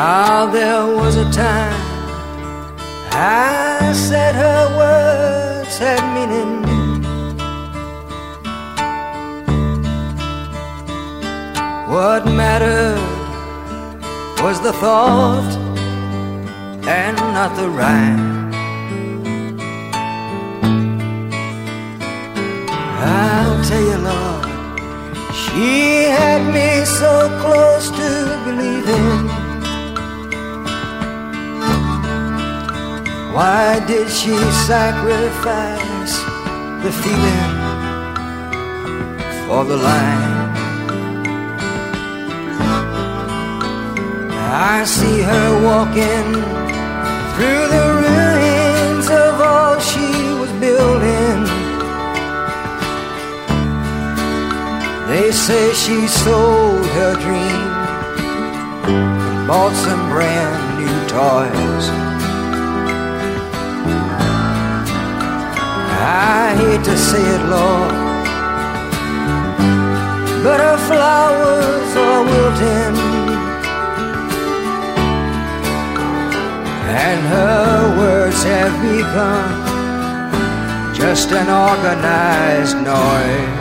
Now there was a time I said her words had meaning. What mattered was the thought and not the rhyme. I'll tell you, Lord, she had me so close to believing. Why did she sacrifice the feeling for the line? I see her walking through the ruins of all she was building. They say she sold her dream bought some brand new toys. Hate to say it, Lord, but her flowers are wilting. and her words have become just an organized noise.